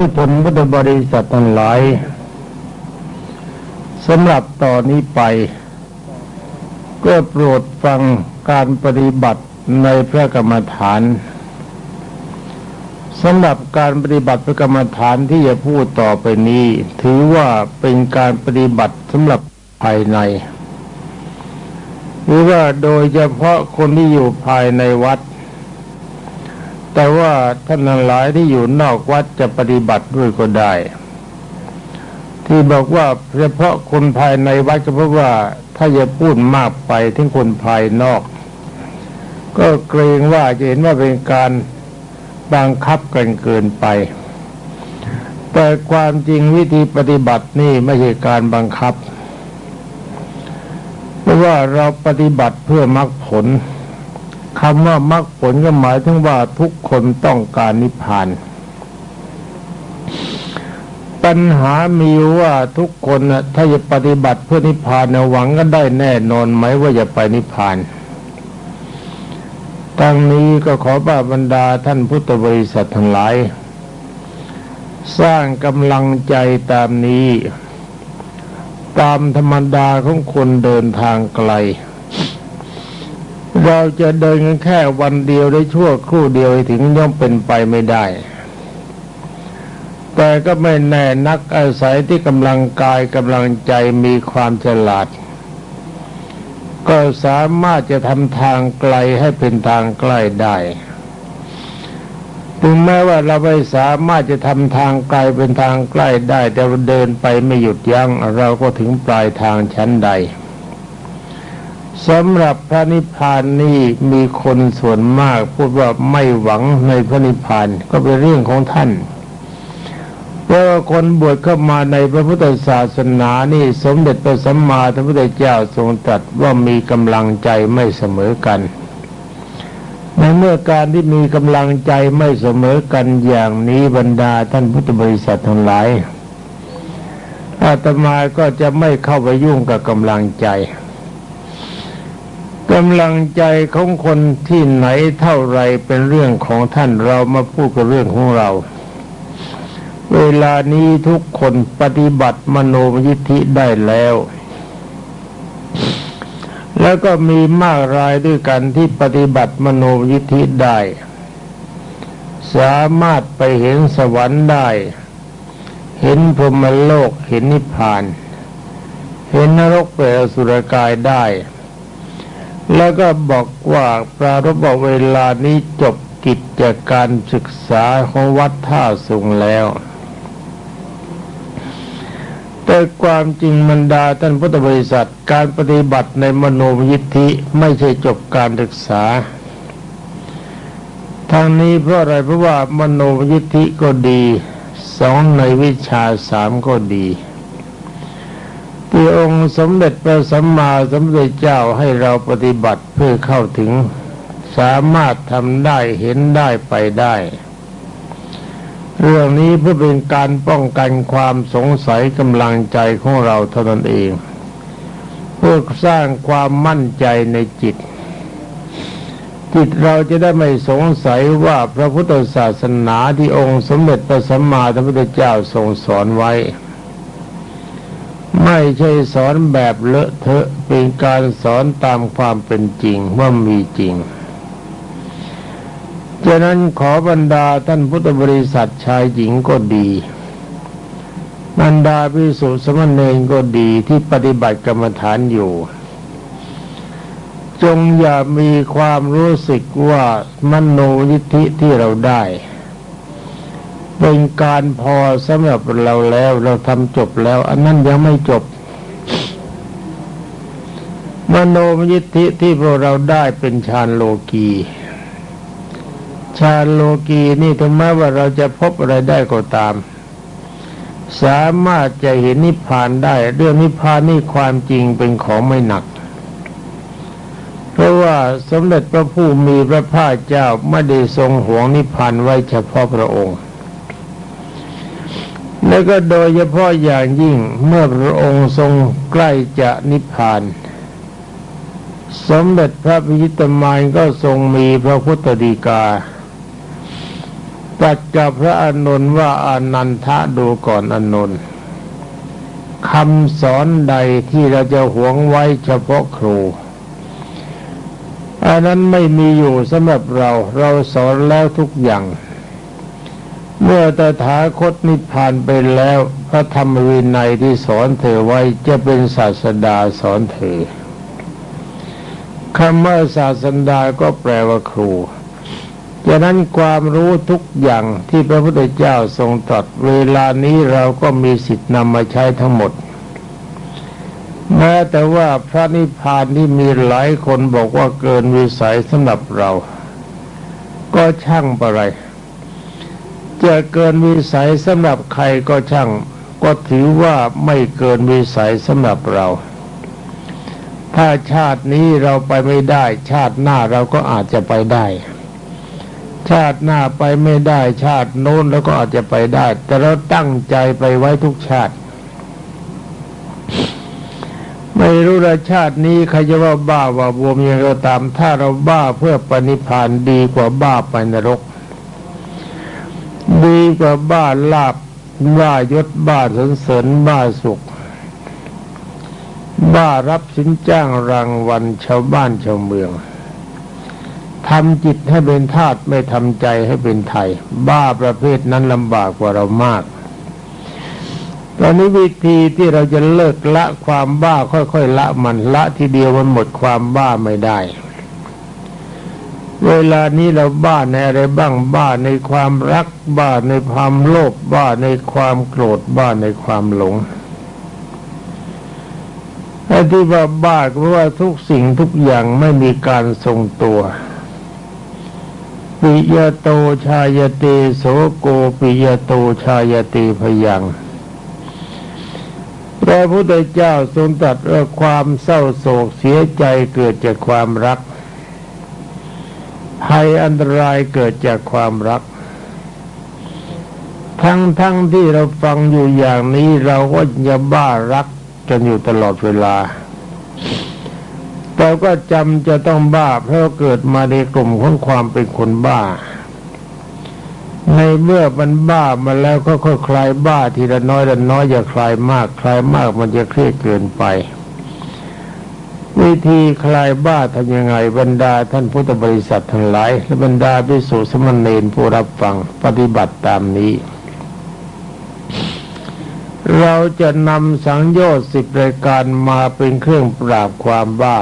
ผู้ผลพุทธบริษัททั้งหลายสำหรับต่อนนี้ไป ก็โปรดฟังการปฏิบัติในพระกรรมฐานสำหรับการปฏิบัติพระกรรมฐานที่จะพูดต่อไปนี้ ถือว่าเป็นการปฏิบัติสำหรับภายใน หรือว่าโดยเฉพาะคนที่อยู่ภายในวัด แต่ว่าท่านหลายที่อยู่นอกวัดจะปฏิบัติด้วยก็ได้ ที่บอกว่าเฉพาะคนภายในวัดก็เพราะว่าถ้าจะพูดมากไปถึงคนภายนอก ก็เกรงว่าจะเห็นว่าเป็นการบังคับกันเกินไป แต่ความจริงวิธีปฏิบัตินี่ไม่ใช่การบังคับ เพราะว่าเราปฏิบัติเพื่อมรรคผล คำว่ามรรคผลก็หมายถึงว่าทุกคนต้องการนิพพาน ปัญหามีว่าทุกคนนะถ้าจะปฏิบัติเพื่อนิพพานนะหวังก็ได้แน่นอนไหมว่าจะไปนิพพานตั้งนี้ก็ขอบาบรรดาท่านพุทธบริษัททั้งหลาย สร้างกำลังใจตามนี้ ตามธรรมดาของคนเดินทางไกล เราจะเดินกันแค่วันเดียวได้ชั่วครู่เดียวถึงย่อมเป็นไปไม่ได้ แต่ก็ไม่แน่นักอาศัยที่กำลังกายกำลังใจมีความฉลาด ก็สามารถจะทำทางไกลให้เป็นทางใกล้ได้ถึงแม้ว่าเราไม่สามารถจะทำทางไกลเป็นทางใกล้ได้ แต่เดินไปไม่หยุดยัง้งเราก็ถึงปลายทางชั้นใด สำหรับพระนิพพานนี่มีคนส่วนมากพูดว่าไม่หวังในพระนิพพานก็เป็นเรื่องของท่านเพราะว่าคนบวชเข้ามาในพระพุทธศาสนานี่สมเด็จพระสัมมาสัมพุทธเจ้าทรงตรัสว่ามีกำลังใจไม่เสมอกัน ในเมื่อการที่มีกำลังใจไม่เสมอกันอย่างนี้บรรดาท่านพุทธบริษัททั้งหลายอาตมาก็จะไม่เข้าไปยุ่งกับกำลังใจำลังใจของคนที่ไหนเท่าไรเป็นเรื่องของท่านเรามาพูดกับเรื่องของเรา เวลานี้ทุกคนปฏิบัติมโนมยิทธิได้แล้ว แล้วก็มีมากรายด้วยกันที่ปฏิบัติมโนมยิทธิได้ สามารถไปเห็นสวรรค์ได้ เห็นพรหมโลกเห็นนิพพาน เห็นนรกเปรตสุรกายได้ แล้วก็บอกว่าปรารบเวลานี้จบกิจการศึกษาของวัดท่าสุงแล้ว แต่ความจริงมันดาท่านพุทธบริษัทการปฏิบัติในมโนยิทธิไม่ใช่จบการศึกษาทางนี้เพราะอะไรเพราะว่ามโนยิทธิก็ดีสองในวิชาสามก็ดี ที่องค์สมเด็จพระสัมมาสัมพุทธเจ้าให้เราปฏิบัติเพื่อเข้าถึงสามารถทำได้เห็นได้ไปได้ เรื่องนี้เพื่อเป็นการป้องกันความสงสัยกำลังใจของเราเท่านั้นเอง เพื่อสร้างความมั่นใจในจิต จิตเราจะได้ไม่สงสัยว่าพระพุทธศาสนาที่องค์สมเด็จพระสัมมาสัมพุทธเจ้าทรงสอนไว้ ไม่ใช่สอนแบบเลอะเทอะเป็นการสอนตามความเป็นจริงว่ามีจริงฉะนั้นขอบรรดาท่านพุทธบริษัทชายหญิงก็ดี บรรดาพิสุสมณเณรก็ดีที่ปฏิบัติกรรมฐานอยู่ จงอย่ามีความรู้สึกว่ามโนยิทธิที่เราได้ เป็นการพอสำหรับเราแล้ว เราทำจบแล้ว อันนั้นยังไม่จบ มโนมยิทธิที่พวกเราได้เป็นฌานโลกีชานโลกีนี่ถึงแม้ว่าเราจะพบอะไรได้ก็ตาม สามารถจะเห็นนิพพานได้ เรื่องนิพพานนี่ความจริงเป็นของไม่หนัก เพราะว่าสมเด็จพระผู้มีพระภาคเจ้าไม่ได้ทรงหวงนิพพานไว้เฉพาะพระองค์ และก็โดยเฉพาะอย่างยิ่งเมื่อพระองค์ทรงใกล้จะนิพพาน สมเด็จพระพิจิตรมายก็ทรงมีพระพุทธดีกาตรัสกับพระอานนท์ว่าอานันทะดูก่อนอานนท์คำสอนใดที่เราจะหวงไว้เฉพาะครูอันนั้นไม่มีอยู่สำหรับเราเราสอนแล้วทุกอย่าง เมื่อตถาคตนิพพานไปแล้ว พระธรรมวินัยที่สอนเธอไว้จะเป็นศาสดาสอนเธอคำว่าศาสดาก็แปลว่าครูฉะนั้นความรู้ทุกอย่างที่พระพุทธเจ้าทรงตรัสเวลานี้เราก็มีสิทธินำมาใช้ทั้งหมด แม้แต่ว่าพระนิพพานที่มีหลายคนบอกว่าเกินวิสัยสำหรับเรา ก็ช่างปะไร จะเกินวิสัยสำหรับใครก็ช่าง ก็ถือว่าไม่เกินวิสัยสำหรับเรา ถ้าชาตินี้เราไปไม่ได้ ชาติหน้าเราก็อาจจะไปได้ ชาติหน้าไปไม่ได้ ชาติโน้นแล้วก็อาจจะไปได้ แต่เราตั้งใจไปไว้ทุกชาติไม่รู้ละชาตินี้ใครจะว่าบ้าว่าบวมยังก็ตาม ถ้าเราบ้าเพื่อปณิพานดีกว่าบ้าไปนรก ดีกว่าบ้าลาบบ้ายศบ้าสนเสริญบ้าสุข บ้ารับสินจ้างรางวัลชาวบ้านชาวเมืองทำจิตให้เป็นธาตุไม่ทำใจให้เป็นไทย บ้าประเภทนั้นลำบากกว่าเรามาก ตอนนี้วิธีที่เราจะเลิกละความบ้าค่อยๆละมันละทีเดียวมันหมดความบ้าไม่ได้ เวลานี้เราบ้าในอะไรบ้างบ้าในความรักบ้าในความโลภบ้าในความโกรธบ้าในความหลงไอ้ที่ว่าบ้าก็เพราะว่าทุกสิ่งทุกอย่างไม่มีการทรงตัวปิยโตชายเตโสโกปิยโตชายเตพยัง พระพุทธเจ้าทรงตรัสว่าความเศร้าโศกเสียใจเกิดจากความรัก ภัยอันตรายเกิดจากความรัก ทั้งทั้งที่เราฟังอยู่อย่างนี้เราก็จะบ้ารักกันอยู่ตลอดเวลาเราก็จำจะต้องบ้า เพราะเกิดมาในกลุ่มของความเป็นคนบ้า ในเมื่อมันบ้ามาแล้วก็ค่อยคลายบ้าทีละน้อยละน้อยอย่าคลายมาก คลายมากมันจะเครียดเกินไป วิธีคลายบ้าทำยังไงบรรดาท่านพุทธบริษัททั้งหลาย และบรรดาพิสุสมณเณรผู้รับฟังปฏิบัติตามนี้ เราจะนำสังโยชน์สิบรายการมาเป็นเครื่องปราบความบ้า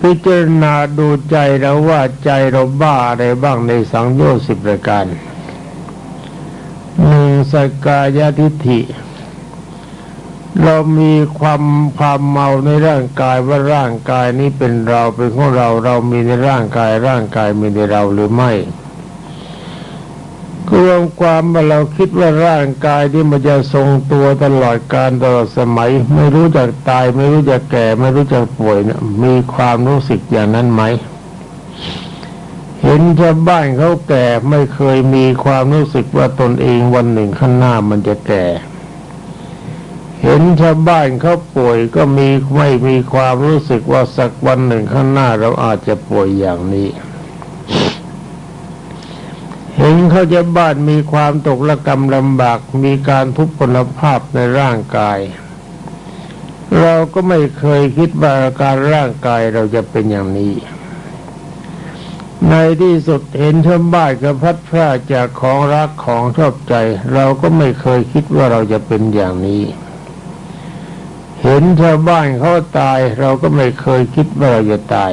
พิจารณาดูใจเราว่าใจเราบ้าอะไรบ้างในสังโยชน์สิบประการหนึ่งสกายทิฏฐิ เรามีความความเมาในร่างกายว่าร่างกายนี้เป็นเราเป็นของเราเรามีในร่างกายร่างกายมีในเราหรือไม่รวมความว่าเราคิดว่าร่างกายที่มันจะทรงตัวตลอดการตลอดสมัย ไม่รู้จักตาย ไม่รู้จักแก่ ไม่รู้จักป่วยเนี่ยมีความรู้สึกอย่างนั้นไหม เห็นชาวบ้านเขาแก่ไม่เคยมีความรู้สึกว่าตนเองวันหนึ่งข้างหน้ามันจะแก่ เห็นชาวบ้านเขาป่วยก็มีไม่มีความรู้สึกว่าสักวันหนึ่งข้างหน้าเราอาจจะป่วยอย่างนี้ เห็นเขาจะบ้านมีความตกระกรรมลำบากมีการทุพพลภาพในร่างกาย เราก็ไม่เคยคิดว่าอาการร่างกายเราจะเป็นอย่างนี้ ในที่สุดเห็นชาวบ้านกระพัดพลาจากของรักของชอบใจ เราก็ไม่เคยคิดว่าเราจะเป็นอย่างนี้ เห็นชาวบ้านเขาตาย เราก็ไม่เคยคิดว่าเราจะตาย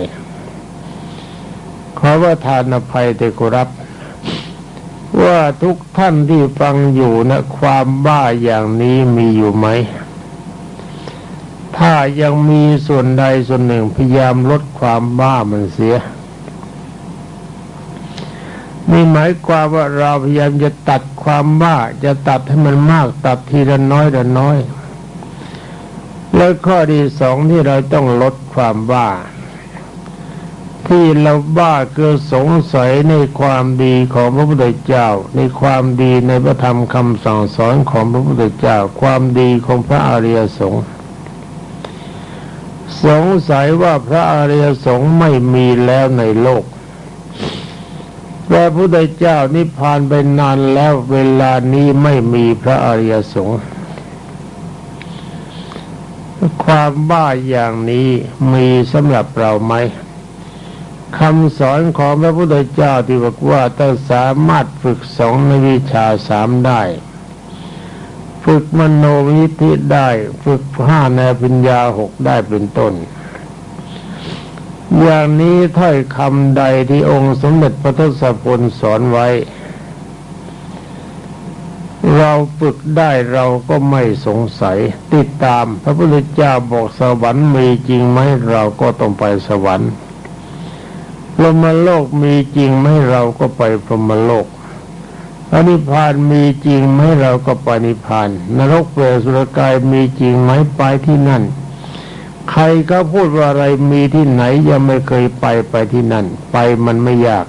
ขอว่าทานอภัยแต่กรับ ว่าทุกท่านที่ฟังอยู่นะความบ้าอย่างนี้มีอยู่ไหม ถ้ายังมีส่วนใดส่วนหนึ่งพยายามลดความบ้ามันเสียนี่หมายความว่าเราพยายามจะตัดความบ้าจะตัดให้มันมากตัดทีละน้อยละน้อย แล้วข้อที่สองที่เราต้องลดความบ้า ที่เราบ้าเกิดสงสัยในความดีของพระพุทธเจ้า ในความดีในพระธรรมคำสั่งสอนของพระพุทธเจ้า ความดีของพระอริยสงฆ์สงสัยว่าพระอริยสงฆ์ไม่มีแล้วในโลกพระพุทธเจ้านิพพานไปนานแล้วเวลานี้ไม่มีพระอริยสงฆ์ ความบ้าอย่างนี้มีสำหรับเราไหมคำสอนของพระพุทธเจ้าที่บอกว่าต้องสามารถฝึกสองในวิชาสามได้ ฝึกมโนวิธิได้ ฝึกห้าในปัญญาหกได้เป็นต้น อย่างนี้ถ้อยคำใดที่องค์สมเด็จพระทศพลสอนไว้ เราฝึกได้เราก็ไม่สงสัย ติดตาม พระพุทธเจ้าบอกสวรรค์มีจริงไหมเราก็ต้องไปสวรรค์พรหมโลกมีจริงไหมเราก็ไปพรหมโลกอนิพพานมีจริงไหมเราก็ไปนิพพาน นรกเปรตสุรกายมีจริงไหมไปที่นั่น ใครก็พูดว่าอะไรมีที่ไหนยังไม่เคยไปไปที่นั่น ไปมันไม่ยาก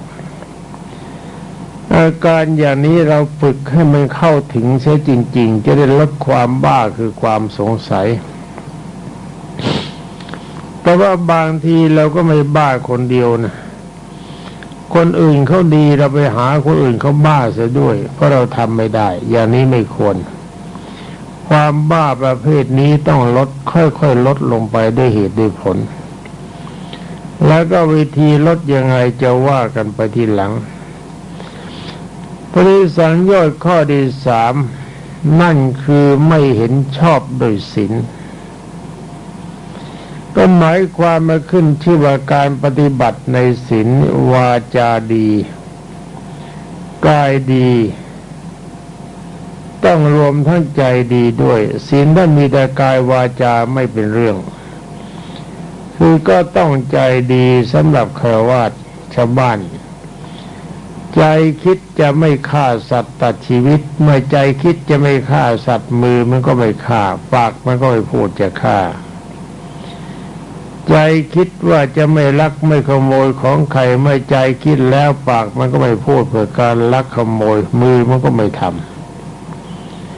อาการอย่างนี้เราฝึกให้มันเข้าถึงเสียจริง ๆ จะได้ลดความบ้าคือความสงสัยแต่ว่าบางทีเราก็ไม่บ้าคนเดียวนะ คนอื่นเขาดีเราไปหาคนอื่นเขาบ้าเสียด้วย เพราะเราทำไม่ได้ อย่างนี้ไม่ควร ความบ้าประเภทนี้ต้องลดค่อยๆลดลงไปด้วยเหตุด้วยผล แล้วก็วิธีลดยังไงจะว่ากันไปทีหลัง ปริสังโยชน์ข้อที่สามนั่นคือไม่เห็นชอบโดยศีลก็หมายความมาขึ้นชื่ว่าการปฏิบัติในศีลวาจาดีกายดี ต้องรวมทั้งใจดีด้วยศีลถ้ามีแต่กายวาจาไม่เป็นเรื่อง คือก็ต้องใจดีสำหรับครวาสชาวบ้าน ใจคิดจะไม่ฆ่าสัตว์ตัดชีวิต เมื่อใจคิดจะไม่ฆ่าสัตว์มือมันก็ไม่ฆ่า ปากมันก็ไม่พูดจะฆ่า ใจคิดว่าจะไม่ลักไม่ขโมยของใครไม่ใจคิดแล้วปากมันก็ไม่พูดเพื่อการลักขโมย มือมันก็ไม่ท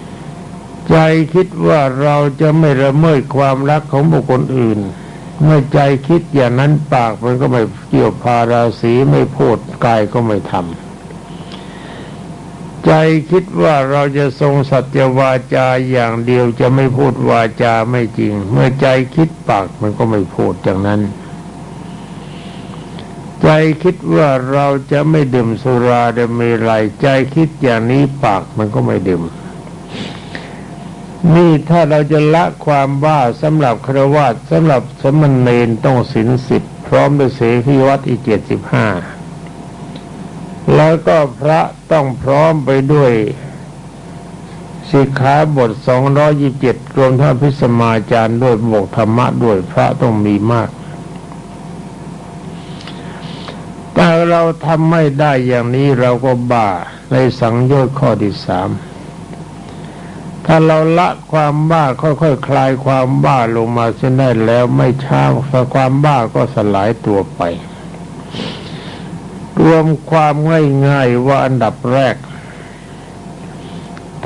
ำใจคิดว่าเราจะไม่ละเมิดความรักของบุคคลอื่นเมื่อใจคิดอย่างนั้นปากมันก็ไม่เกี่ยวพาราสีไม่พูดกายก็ไม่ทำ ใจคิดว่าเราจะทรงสัจวาจาอย่างเดียวจะไม่พูดวาจาไม่จริง เมื่อใจคิดปากมันก็ไม่พูดอย่างนั้น ใจคิดว่าเราจะไม่ดื่มสุราเดมีไรใจคิดอย่างนี้ปากมันก็ไม่ดื่มนี่ถ้าเราจะละความบ้าสำหรับครวาสสำหรับสมณเณรต้องสินสิบพร้อมด้วยเสขีวัตอีเจ็ดสิบห้า แล้วก็พระต้องพร้อมไปด้วยสิกขาบทสองร้อยิบเจ็ดรวมทั้งพิสมาจารย์ด้วยบวกธรรมะด้วยพระต้องมีมาก แต่เราทำไม่ได้อย่างนี้เราก็บ้าในสังโยชน์ข้อที่สามถ้าเราละความบ้าค่อยๆคคลายความบ้าลงมาเส้นได้แล้วไม่ช้าความบ้าก็สลายตัวไป รวมความง่ายๆว่าอันดับแรก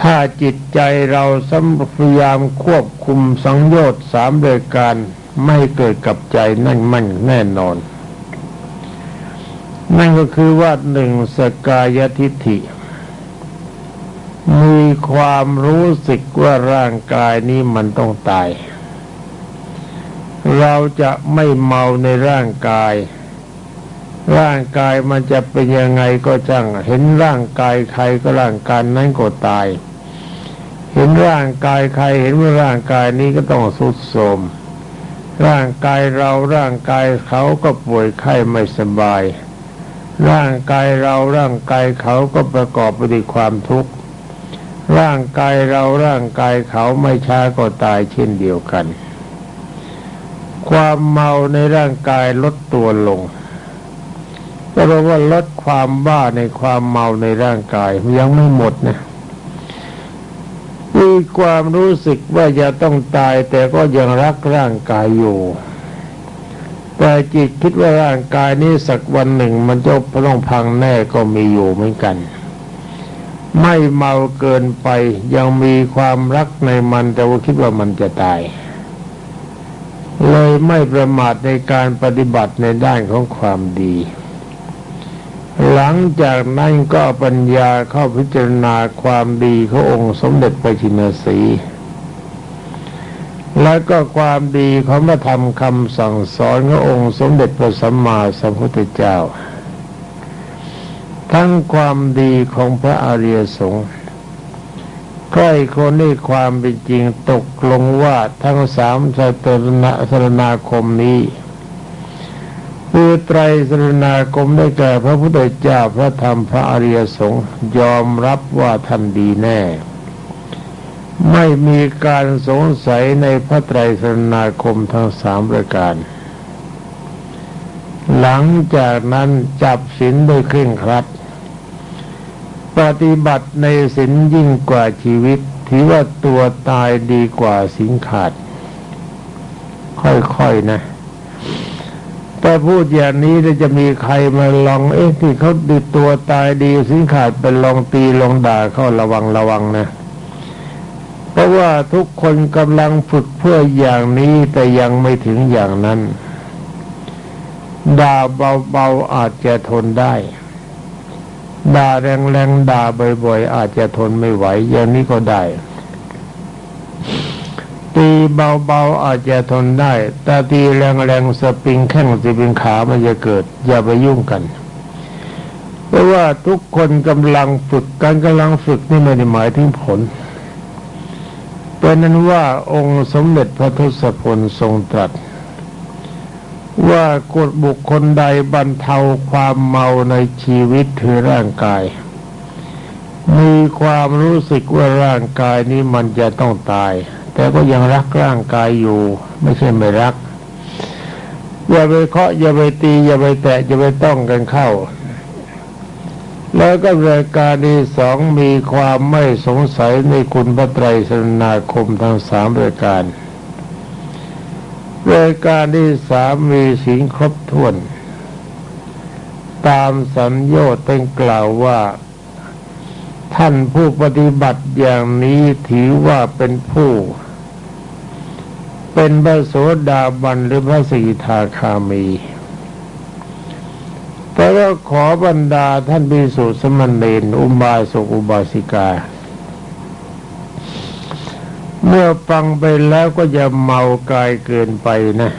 ถ้าจิตใจเราสัมพยายามควบคุมสังโยชน์สามโดยการไม่เกิดกับใจนั่นมั่นแน่นอน นั่นก็คือว่าหนึ่งสกายทิฐิ มีความรู้สึกว่าร่างกายนี้มันต้องตาย เราจะไม่เมาในร่างกาย ร่างกายมันจะเป็นยังไงก็จัง เห็นร่างกายใครก็ร่างกายนั้นก็ตาย เห็นร่างกายใครเห็นว่าร่างกายนี้ก็ต้องสุดโทมร่างกายเราร่างกายเขาก็ป่วยไข้ไม่สบาย ร่างกายเราร่างกายเขาก็ประกอบไปด้วยความทุกข์ ร่างกายเราร่างกายเขาไม่ช้าก็ตายเช่นเดียวกัน ความเมาในร่างกายลดตัวลง ก็แปลว่าลดความบ้าในความเมาในร่างกายยังไม่หมดนะมีความรู้สึกว่าจะต้องตายแต่ก็ยังรักร่างกายอยู่ แต่จิตคิดว่าร่างกายนี้สักวันหนึ่ง มันจะต้องพังแน่ก็มีอยู่เหมือนกัน ไม่เมาเกินไป ยังมีความรักในมันแต่ว่าคิดว่ามันจะตาย เลยไม่ประมาทในการปฏิบัติในด้านของความดี หลังจากนั้นก็ปัญญาเข้าพิจารณาความดีขององค์สมเด็จพระชินสี และก็ความดีของพระธรรมคำสั่งสอนขององค์สมเด็จพระสัมมาสัมพุทธเจ้า ทั้งความดีของพระอริยสงฆ์ใกล้คนในความเป็นจริงตกลงว่าทั้งสามสตรณสรนาคมนี้ คือไตรสรณาคมได้แก่พระพุทธเจ้าพระธรรมพระอริยสงฆ์ยอมรับว่าท่านดีแน่ ไม่มีการสงสัยในพระไตรสรณาคมทั้งสามประการ หลังจากนั้นจับศีลโดยเคร่งครัด ปฏิบัติในศีลยิ่งกว่าชีวิตถือว่าตัวตายดีกว่าสินขาด ค่อยๆนะ ถ้าพูดอย่างนี้จะมีใครมาลองเอ๊ะที่เขาดีตัวตายดีสินขาดเป็นลองตีลองด่าเขาระวังระวังนะ เพราะว่าทุกคนกำลังฝึกเพื่ออย่างนี้แต่ยังไม่ถึงอย่างนั้นด่าเบาๆอาจจะทนได้ ด่าแรงๆด่าบ่อยๆอาจจะทนไม่ไหว อย่างนี้ก็ได้ ตีเบาๆอาจจะทนได้ แต่ตีแรงๆสปริงแข้งสปริงขามันจะเกิด อย่าไปยุ่งกัน เพราะว่าทุกคนกำลังฝึกการกำลังฝึกนี่ไม่ได้หมายถึงผลเป็นนั้นว่าองค์สมเด็จพระทศพลทรงตรัส ว่ากฎบุคคลใดบรรเทาความเมาในชีวิตคือร่างกาย มีความรู้สึกว่าร่างกายนี้มันจะต้องตาย แต่ก็ยังรักร่างกายอยู่ ไม่ใช่ไม่รัก อย่าไปเคาะอย่าไปตี อย่าไปแตะอย่าไปต้องกันเข้า แล้วก็รายการที่สองมีความไม่สงสัยในคุณพระไตรสรณาคมทั้งสามรายการรายการที่สามมีสิ่งครบถ้วน ตามสัญญาตั้งกล่าวว่าท่านผู้ปฏิบัติอย่างนี้ถือว่าเป็นผู้ เป็นพระโสดาบันหรือพระสีทาคามีแต่ว่าขอบรรดาท่านบิสุสมณเณรอุบาสกอุบาสิกา เมื่อฟังไปแล้วก็อย่าเมากายเกินไปนะ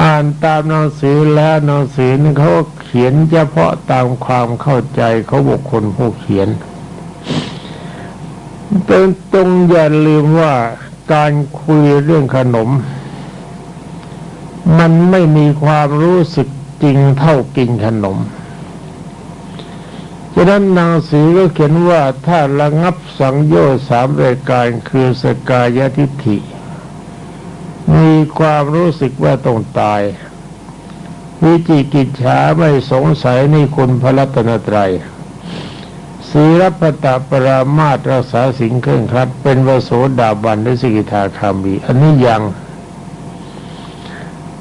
อ่านตามหนังสือแล้วหนังสือนี่เขาเขียนเฉพาะตามความเข้าใจเขาบุคคลผู้เขียนเป็นตรงอย่าลืมว่า การคุยเรื่องขนม มันไม่มีความรู้สึกจริงเท่ากินขนมฉะนั้นนางสีก็เขียนว่าถ้าระงับสังโยชน์สามรายการคือสกายทิฐิ มีความรู้สึกว่าต้องตาย วิจิกิจฉาไม่สงสัยในคุณพระรัตนตรัย ศีรพตปรามาตรักษาสิ่งเครื่องครัด เป็นวโสดาบันหรือสิกิทาคามี อันนี้ยัง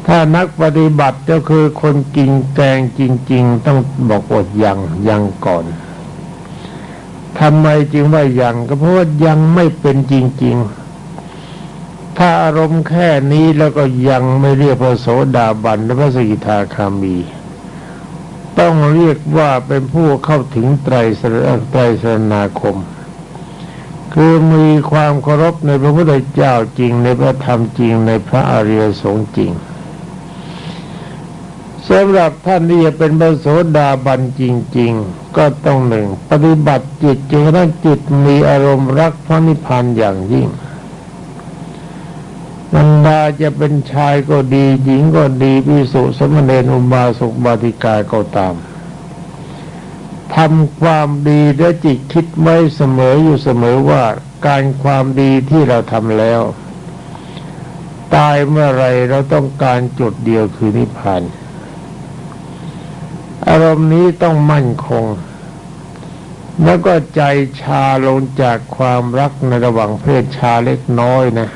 ถ้านักปฏิบัติก็คือคนกินแกงจริง ๆ ต้องบอกอดยังยังก่อนทำไมจึงว่ายังก็เพราะว่ายังไม่เป็นจริง ๆ ถ้าอารมณ์แค่นี้แล้วก็ยังไม่เรียกพระโสดาบันหรือพระสกิทาคามี เรียกว่าเป็นผู้เข้าถึงไตรสรไตรสนาคม คือมีความเคารพในพระพุทธเจ้าจริงในพระธรรมจริงในพระอริยสงฆ์จริงสำหรับท่านที่จะเป็นพระโสดาบันจริง ๆ ก็ต้องหนึ่ง ปฏิบัติจิตจนกระทั่งจิตมีอารมณ์รักพระนิพพานอย่างยิ่งบรรดาจะเป็นชายก็ดีหญิงก็ดีพิสุสมณเณรอุบาสกบาติกาก็ตาม ทำความดีและจิตคิดไว้เสมออยู่เสมอว่าการความดีที่เราทำแล้ว ตายเมื่อไรเราต้องการจุดเดียวคือนิพพานอารมณ์นี้ต้องมั่นคง แล้วก็ใจชาลงจากความรักในระหว่างเพศชาเล็กน้อยนะ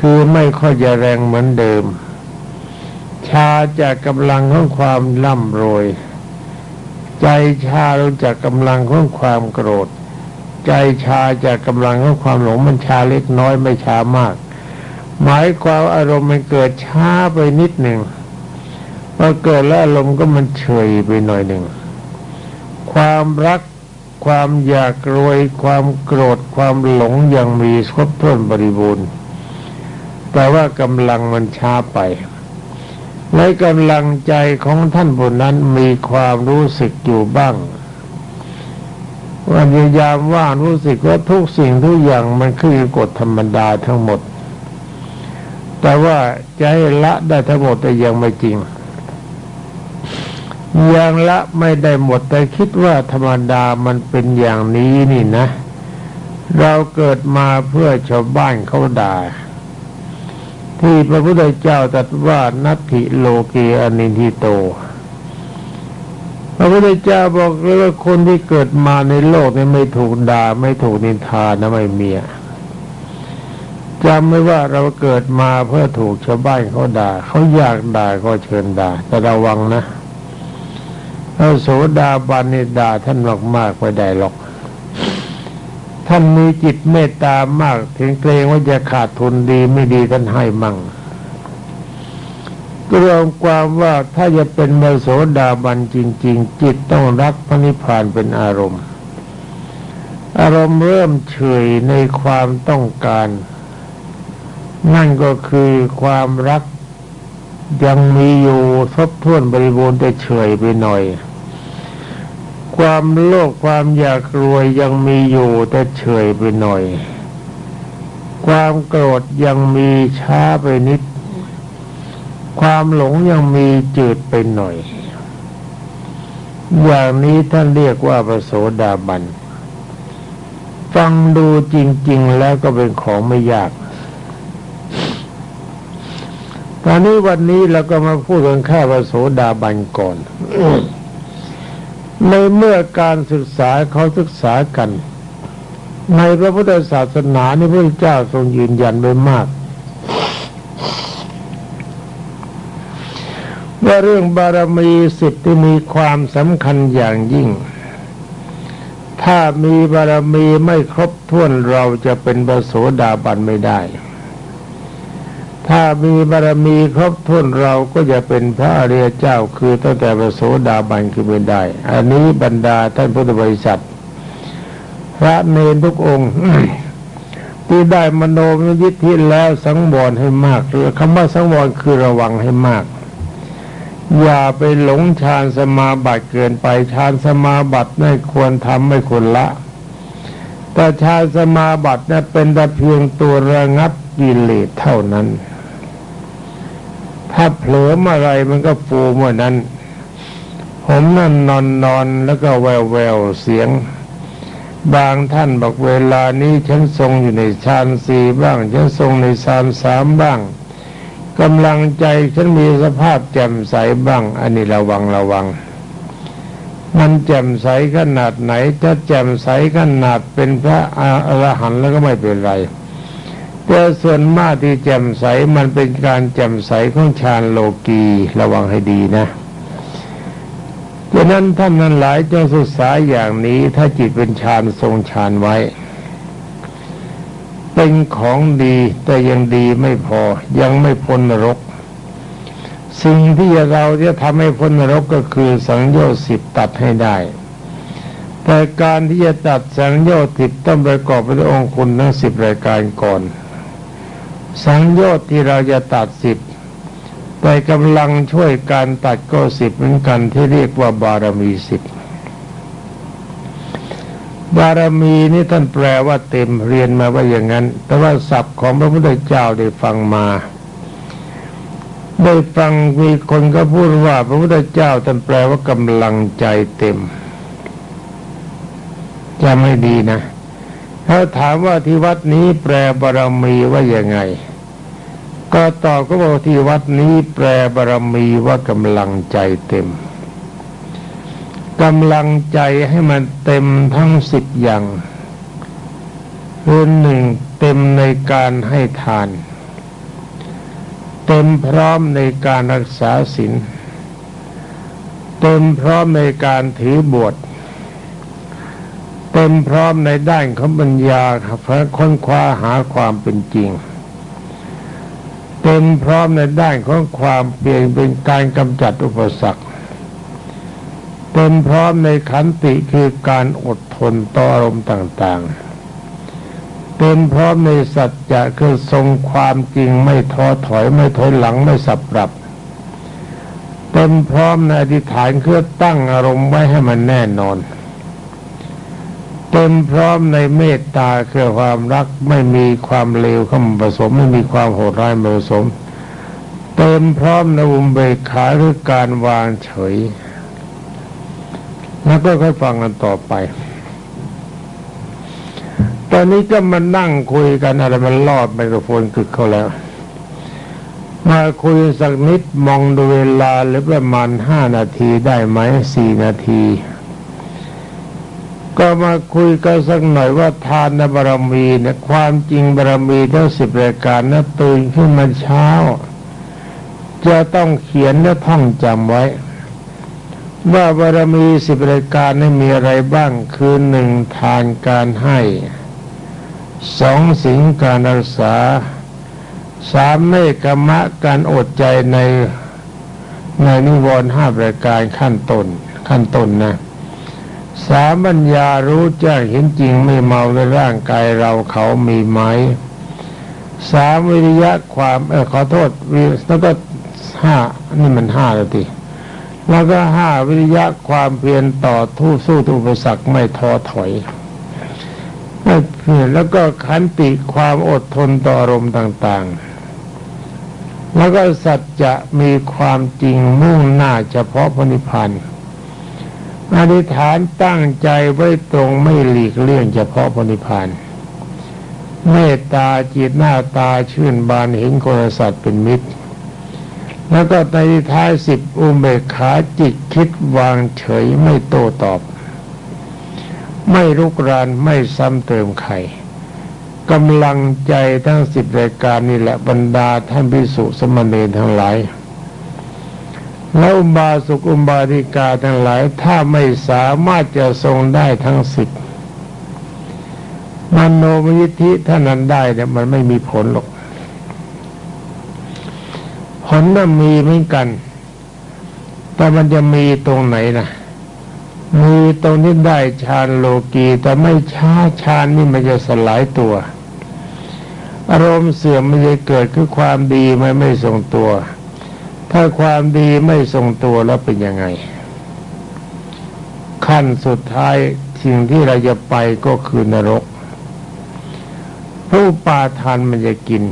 คือไม่ค่อยจะแรงเหมือนเดิม ชาจากกำลังของความล่ำรวย ใจชาลงจากกำลังของความโกรธ ใจชาจากกำลังของความหลงมันชาเล็กน้อยไม่ชามาก หมายความอารมณ์มันเกิดช้าไปนิดหนึ่งพอเกิดแล้วอารมณ์ก็มันเฉยไปหน่อยหนึ่งความรักความอยากรวยความโกรธความหลงยังมีครบถ้วนบริบูรณ์แต่ว่ากำลังมันช้าไป ในกำลังใจของท่านผู้นั้นมีความรู้สึกอยู่บ้างว่าพยายามว่ารู้สึกว่าทุกสิ่งทุกอย่างมันคือกฎธรรมดาทั้งหมด แต่ว่าจะให้ละได้ทั้งหมดแต่ยังไม่จริง ยังละไม่ได้หมดแต่คิดว่าธรรมดามันเป็นอย่างนี้นี่นะ เราเกิดมาเพื่อชาวบ้านเขาด่า ที่พระพุทธเจ้าตรัสว่านัตถิโลเกอนินทิโต พระพุทธเจ้าบอกเลยว่าคนที่เกิดมาในโลกนี้ไม่ถูกด่าไม่ถูกนินทานะไม่มีจำไม่ว่าเราเกิดมาเพื่อถูกชาวบ้านเขาด่าเขาอยากด่าก็เชิญด่า แต่ระวังนะพระโสดาบันนี่ด่าท่านมากมากไปได้หรอก ท่านมีจิตเมตตามาก ถึงเกรงว่าจะขาดทุนดีไม่ดีท่านให้มั่งก็รวมความว่าถ้าจะเป็นมโสดาบันจริง ๆ จิตต้องรักพระนิพพานเป็นอารมณ์ อารมณ์เริ่มเฉยในความต้องการ นั่นก็คือความรักยังมีอยู่ทบทวนบริบูรณ์แต่เฉยไปหน่อย ความโลภความอยากรวยยังมีอยู่แต่เฉยไปหน่อย ความโกรธยังมีช้าไปนิด ความหลงยังมีจืดไปหน่อย อย่างนี้ท่านเรียกว่าประโสดาบัน ฟังดูจริง ๆ แล้วก็เป็นของไม่ยากตอนนี้วันนี้เราก็มาพูดกันแค่ว่าโสดาบันก่อน ในเมื่อการศึกษาเขาศึกษากัน ในพระพุทธศาสนาในพระเจ้าทรงยืนยันไว้มาก ว่าเรื่องบารมีสิทธิ์ที่มีความสำคัญอย่างยิ่ง ถ้ามีบารมีไม่ครบถ้วนเราจะเป็นบโสดาบันไม่ได้ ถ้ามีบารมีครบถ้วนเราก็จะเป็นพระอริยเจ้าคือตั้งแต่พระโสดาบันคือเป็นได้ อันนี้บรรดาท่านพุทธบริษัท พระเนรทุกองค์ที่ได้มโนวิทธิแล้วสังวรให้มากหรือคำว่าสังวรคือระวังให้มาก อย่าไปหลงฌานสมาบัติเกินไปฌานสมาบัติไม่ควรทำไม่ควรละแต่ฌานสมาบัตินั้นเป็นแต่เพียงตัวระงับกิเลสเท่านั้น ถ้าเผลอเมื่อไรมันก็ฟูเมื่อนั้น ผมนั่นนอนนอนแล้วก็แววแววเสียง บางท่านบอกเวลานี้ฉันทรงอยู่ในฌานสี่บ้างฉันทรงในฌานสามบ้างกำลังใจฉันมีสภาพแจ่มใสบ้าง อันนี้ระวังระวัง มันแจ่มใสขนาดไหน ถ้าแจ่มใสขนาดเป็นพระอรหันต์แล้วก็ไม่เป็นไร แต่ส่วนมากที่แจ่มใสมันเป็นการแจ่มใสของฌานโลกีระวังให้ดีนะดังนั้นท่านนั้นหลายจงศึกษาอย่างนี้ถ้าจิตเป็นฌานทรงฌานไว้ เป็นของดีแต่ยังดีไม่พอยังไม่พ้นนรก สิ่งที่เราจะทำให้พ้นนรกก็คือสังโยชน์สิบตัดให้ได้แต่การที่จะตัดสังโยชน์สิบต้องประกอบไปด้วยองค์คุณทั้งสิบรายการก่อน สังโยชน์ที่เราจะตัดสิบแต่กำลังช่วยการตัดก็สิบเหมือนกันที่เรียกว่าบารมีสิบบารมีนี่ท่านแปลว่าเต็มเรียนมาว่าอย่างนั้น แต่ว่าศัพท์ของพระพุทธเจ้าได้ฟังมา ได้ฟังมีคนก็พูดว่า พระพุทธเจ้าท่านแปลว่ากำลังใจเต็มจำให้ดีนะ ถ้าถามว่าที่วัดนี้แปลบารมีว่ายังไง ก็ตอบก็บอกที่วัดนี้แปลบารมีว่ากำลังใจเต็มกำลังใจให้มันเต็มทั้งสิบอย่างคือหนึ่งเต็มในการให้ทาน เต็มพร้อมในการรักษาศีลเต็มพร้อมในการถือบวช เต็มพร้อมในด้านของปัญญาครับค้นคว้าหาความเป็นจริง เต็มพร้อมในด้านของความเปลี่ยนเป็นการกำจัดอุปสรรคเต็มพร้อมในขันติคือการอดทนต่ออารมณ์ต่างๆ เต็มพร้อมในสัจจะคือทรงความจริงไม่ท้อถอยไม่ถอยหลังไม่สับปรับ เต็มพร้อมในอธิษฐานคือตั้งอารมณ์ไว้ให้มันแน่นอน เต็มพร้อมในเมตตาคือความรักไม่มีความเลวเข้ามาผสมไม่มีความโหดร้ายมาผสม เต็มพร้อมในอุเบกขาหรือการวางเฉย แล้วก็ค่อยฟังกันต่อไป ตอนนี้ก็มานั่งคุยกันอะไรมันลอดไมโครโฟนกึกเขาแล้ว มาคุยสักนิดมองดูเวลาหรือประมาณห้านาทีได้ไหมสี่นาที ก็มาคุยกันสักหน่อยว่าทานบารมีเนี่ยความจริงบารมีทั้งสิบรายการนะตื่นขึ้นมาเช้า จะต้องเขียนและท่องจำไว้ ว่าบารมีสิบรายการนี้มีอะไรบ้างคือหนึ่งทานการให้สองสิงการรักษาสามเมฆกรรมะการอดใจในในนิวรณ์ห้าประการขั้นต้นขั้นต้นนะ สามัญญารู้แจ้งเห็นจริงไม่เมาในร่างกายเราเขามีไหมสามวิริยะความเออขอโทษวิแล้วก็ห้านี่มันห้าแล้วทีแล้วก็ห้าวิริยะความเพียรต่อทู่สู้ทุปสรรคไม่ท้อถอยไม่เพียรแล้วก็ขันติความอดทนต่ออารมณ์ต่าง ๆ แล้วก็สัจจะมีความจริงมุ่งหน้าเฉพาะพระนิพพาน อธิษฐานตั้งใจไว้ตรงไม่หลีกเลี่ยงเฉพาะพระนิพพานเมตตาจิตหน้าตาชื่นบานเห็นคนสัตว์เป็นมิตร แล้วก็ในท้ายสิบอุเบกขาจิตคิดวางเฉยไม่โต้ตอบ ไม่รุกรานไม่ซ้ำเติมใครกำลังใจทั้งสิบรายการนี่แหละบรรดาท่านพิสุสมณีทั้งหลาย แล้วอุบาสุกุบาริกาทั้งหลายถ้าไม่สามารถจะทรงได้ทั้งสิบมโนมยิทธิท่านั้นได้เนี่ยมันไม่มีผลหรอก ผลน่ะมีเหมือนกัน แต่มันจะมีตรงไหนนะมีตรงที่ได้ฌานโลกีแต่ไม่ช้าฌานนี่มันจะสลายตัว อารมณ์เสื่อมมันจะเกิดคือความดีไม่ไม่ทรงตัว ถ้าความดีไม่ทรงตัวแล้วเป็นยังไง ขั้นสุดท้ายสิ่งที่เราจะไปก็คือนรกผู้ปาทานมันจะกิน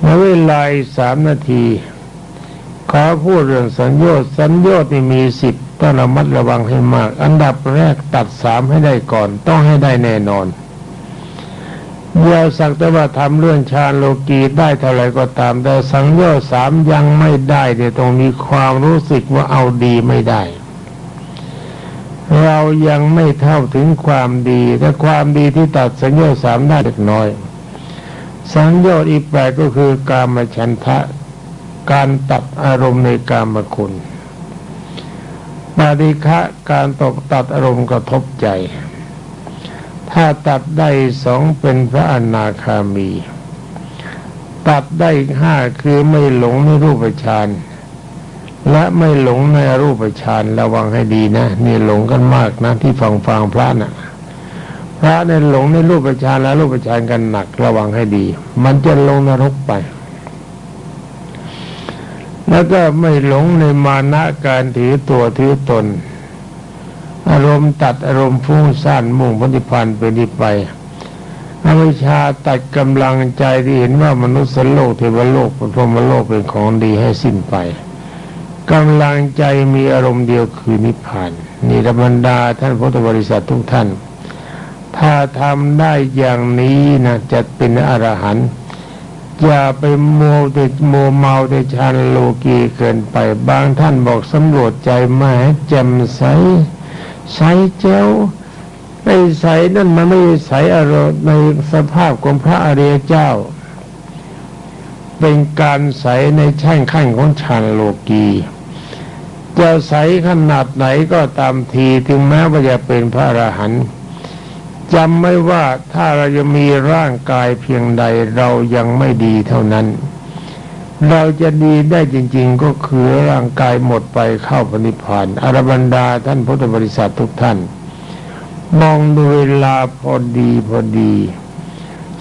ในเวลาสามนาทีขอพูดเรื่องสัญญาสัญญาที่มีสิบต้องระมัดระวังให้มาก อันดับแรกตัดสามให้ได้ก่อน ต้องให้ได้แน่นอน ย่าสักแต่ว่าทำเรื่องชาโลกีได้เท่าไรก็ตาม แต่สังโยชน์สามยังไม่ได้เดี๋ยวตรงมีความรู้สึกว่าเอาดีไม่ได้ เรายังไม่เท่าถึงความดีแต่ความดีที่ตัดสัญญาสามได้เล็กน้อย สังโยชน์อีกแปดก็คือการมาฉันทะการตัดอารมณ์ในกามคุณปาริคะการตกตัดอารมณ์กระทบใจ ถ้าตัดได้สองเป็นพระอนาคามี ตัดได้ห้าคือไม่หลงในรูปฌานและไม่หลงในรูปฌานระวังให้ดีนะนี่หลงกันมากนะ ที่ฟังฟังพระนะ่ะพระในหลงในรูปฌานและรูปฌานกันหนักระวังให้ดี มันจะลงนรกไป แล้วก็ไม่หลงในมานะการถือตัวถือตน อารมณ์ตัดอารมณ์ฟุ้งซ่านมุ่งปฏิพันธ์ไปนีไปอวิชาตัดกำลังใจที่เห็นว่ามนุษย์โลกเทวโลกพรหมโลกเป็นของดีให้สิ้นไปกำลังใจมีอารมณ์เดียวคือนิพพานนี่ธรรมดาท่านพุทธบริษัททุกท่าน ถ้าทำได้อย่างนี้นะจะเป็นอรหันต์อย่าไปโมเดโมเมาเดชานโลกีเกินไปบางท่านบอกสำรวจใจมาแจ่มใส ใสเจ้าไอ้ใสนั่นมันไม่ใสอารมณ์ในสภาพของพระอริยเจ้า เป็นการใสในแช่งขั้นของฌานโลกีจะใสขนาดไหนก็ตามทีถึงแม้ว่าจะเป็นพระอรหันต์จำไม่ว่าถ้าเราจะมีร่างกายเพียงใดเรายังไม่ดีเท่านั้น เราจะดีได้จริง ๆ ก็คือร่างกายหมดไปเข้าปณิพานอรบรรดาท่านพุทธบริษัททุกท่าน มองดูเวลาพอดีพอดี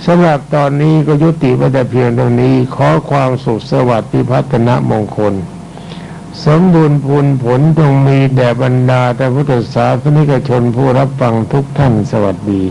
สำหรับตอนนี้ก็ยุติไว้แต่เพียงตรงนี้ขอความสุขสวัสดิ์พิพัฒนมงคล สมบูรณ์ผลผลจงมีแด่บรรดาแต่พุทธศาสนิกชนผู้รับฟังทุกท่านสวัสดี